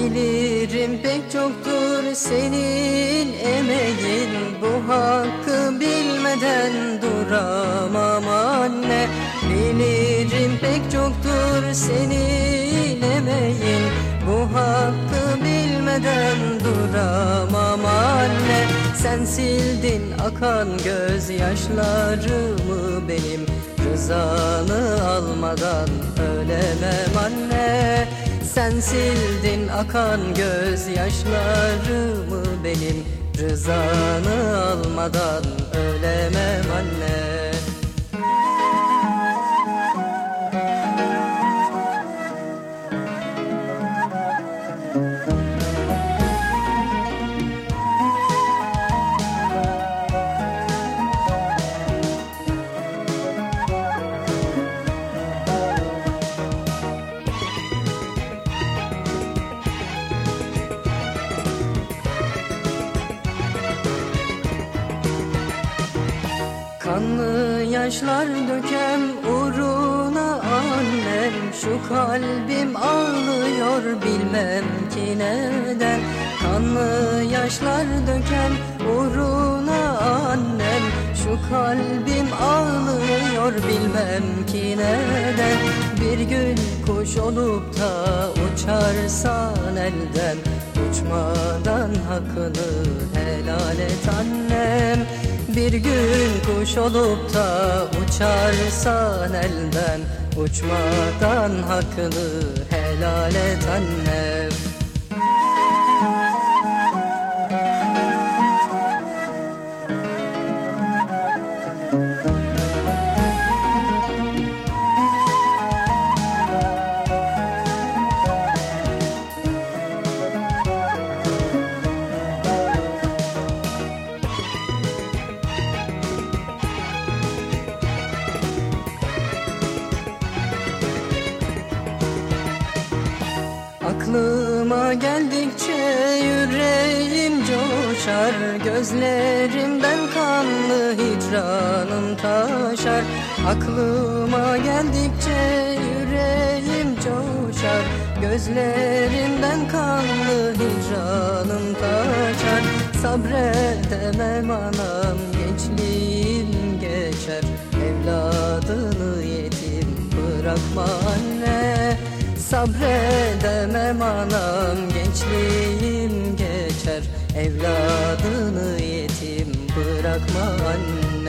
Bilirim pek çoktur senin emeğin. Bu hakkı bilmeden duramam anne. Bilirim pek çoktur senin emeğin. Bu hakkı bilmeden duramam anne. Sen sildin akan gözyaşlarımı benim. Rızanı almadan ölemem anne Sen sildin akan gözyaşlarımı benim Rızanı almadan Kanlı yaşlar dökem uğruna annem. Şu kalbim ağlıyor bilmem ki neden. Kanlı yaşlar dökem uğruna annem. Şu kalbim ağlıyor bilmem ki neden. Bir gün kuş olup da uçarsan elden. Uçmadan hakkını helal et bir gün kuş olup da uçarsan elden Uçmadan hakkını helal et annem Aklıma geldikçe yüreğim coşar Gözlerimden kanlı hicranım taşar. Aklıma geldikçe yüreğim coşar Gözlerimden kanlı hicranım taşar. Sabredemem anam gençliğim geçer. Evladını yetim bırakma anne Sabredemem anam gençliğim geçer. Evladını yetim bırakma anne